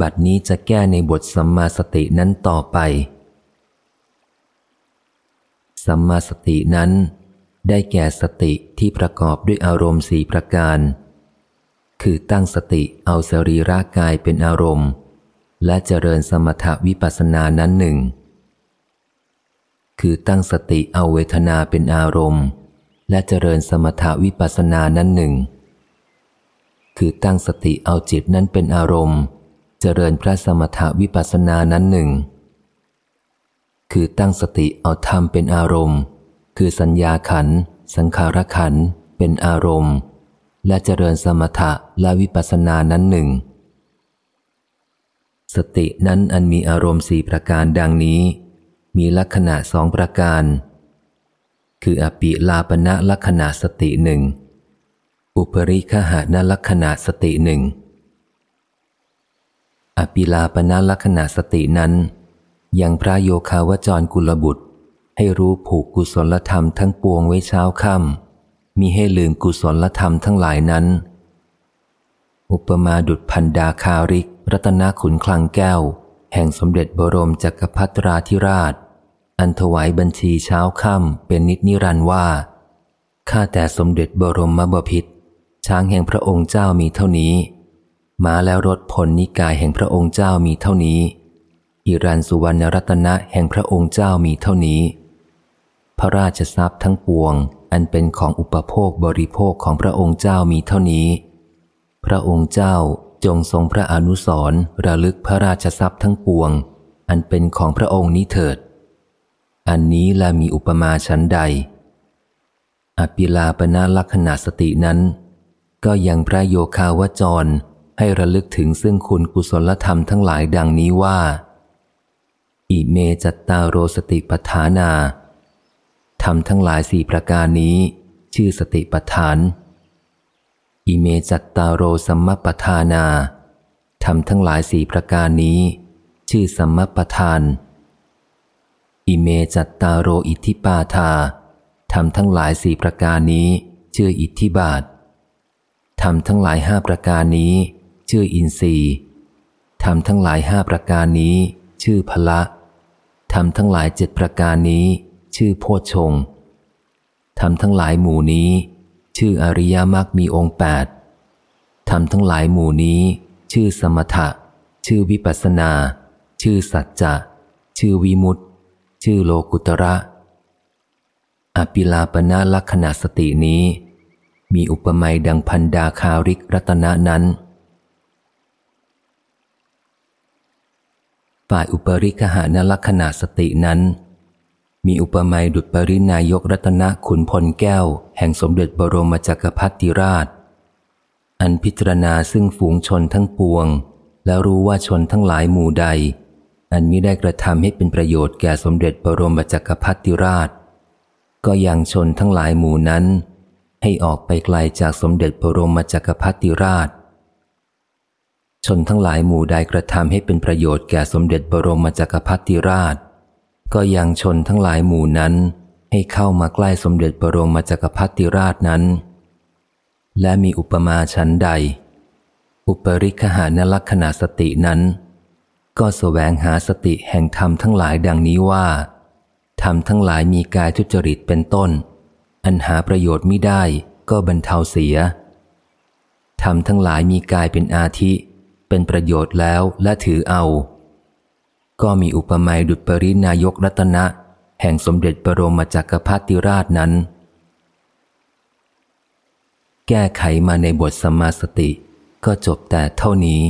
บัดนี้จะแก้ในบทสัมมาสตินั้นต่อไป สัมมาสตินั้น ได้แก่สติที่ประกอบด้วยอารมณ์สี่ประการ คือตั้งสติเอาสรีร่ากายเป็นอารมณ์ และเจริญสมถวิปัสสนานั้นหนึ่ง คือตั้งสติเอาเวทนาเป็นอารมณ์ และเจริญสมถวิปัสสนานั้นหนึ่ง คือตั้งสติเอาจิตนั้นเป็นอารมณ์ เจริญพระสมถวิปัสสนานั้นหนึ่ง คือตั้งสติเอาธรรมเป็นอารมณ์ คือสัญญาขัน สังขารขันเป็นอารมณ์ และเจริญสมถะและวิปัสสนานั้นหนึ่ง สตินั้นอันมีอารมณ์สี่ประการดังนี้ มีลักษณะสองประการ คืออปิลาปณะลักษณะสติหนึ่งอุปริคหานลักษณะสติหนึ่ง อปิลาปนาลักษณะสตินั้น ยังพระโยคาวจรกุลบุตร ให้รู้ผูกกุศลธรรมทั้งปวงไว้เช้าค่ำมีให้ลืมกุศลธรรมทั้งหลายนั้น อุปมาดุดพันดาคาริก รัตนขุนคลังแก้ว แห่งสมเด็จบรมจักรพรรดิราธิราช อันถวายบัญชีเช้าค่ำเป็นนิจนิรันว่าข้าแต่สมเด็จบรมมบพิษช้างแห่งพระองค์เจ้ามีเท่านี้ มาแล้วรถผลนิกายแห่งพระองค์เจ้ามีเท่านี้อิรันสุวรรณรัตนะแห่งพระองค์เจ้ามีเท่านี้ พระราชทรัพย์ทั้งปวง อันเป็นของอุปโภคบริโภคของพระองค์เจ้ามีเท่านี้ พระองค์เจ้าจงทรงพระอนุสรระลึกพระราชทรัพย์ทั้งปวง อันเป็นของพระองค์นี้เถิด อันนี้ละมีอุปมาฉันใด อปิลาปนาลักษณะสตินั้น ก็ยังพระโยคาวจร ให้ระลึกถึงซึ่งคุณกุศลธรรมทั้งหลายดังนี้ว่า อิเมจัตตาโรสติปัฏฐานา ธรรมทั้งหลายสี่ประการนี้ ชื่อสติปัฏฐาน อิเมจัตตาโรสัมมัปปธานา ธรรมทั้งหลายสี่ประการนี้ ชื่อสัมมปทาน อิเมจัตตาโรอิทธิปาทาทำทั้งหลายสี่ประการนี้ ชื่ออิทธิบาททำทั้งหลายห้าประการนี้ ชื่ออินทรีย์ทำทั้งหลายห้าประการนี้ ชื่อพละทำทั้งหลายเจ็ดประการนี้ ชื่อโพชงทำทั้งหลายหมู่นี้ ชื่ออริยมรรคมีองค์แปดทำทั้งหลายหมู่นี้ ชื่อสมถะ ชื่อวิปัสนา ชื่อสัจจะ ชื่อวิมุตชื่อโลกุตระ อปิลาปนาลักษณะสตินี้ มีอุปมาดังพันดาคาริกรัตนะนั้น ฝ่ายอุปริคหานลักษณะสตินั้น มีอุปมาดุจปรินายกรัตนขุนพลแก้ว แห่งสมเด็จบรมจักรพรรดิราช อันพิจารณาซึ่งฝูงชนทั้งปวง แล้วรู้ว่าชนทั้งหลายหมู่ใด อันมิได้กระทำให้เป็นประโยชน์แก่สมเด็จบรมจักรพรรดิราช ก็ยังชนทั้งหลายหมู่นั้น ให้ออกไปไกลจากสมเด็จบรมจักรพรรดิราช ชนทั้งหลายหมู่ใดกระทำให้เป็นประโยชน์แก่สมเด็จบรมจักรพรรดิราช ก็ยังชนทั้งหลายหมู่นั้น ให้เข้ามาใกล้สมเด็จบรมจักรพรรดิราชนั้น และมีอุปมาชั้นใด อุปริคหานลักษณะสตินั้น ก็สแสวงหาสติแห่งธรรมทั้งหลายดังนี้ว่าธรรมทั้งหลายมีกายทุจริตเป็นต้น อันหาประโยชน์ไม่ได้ก็บรรเทาเสียธรรมทั้งหลายมีกายเป็นอาทิ เป็นประโยชน์แล้วและถือเอา ก็มีอุปมาดุจปรินายกรัตนะ แห่งสมเด็จบรมจักรพรรดิราชนั้น แก้ไขมาในบทสมาสติก็จบแต่เท่านี้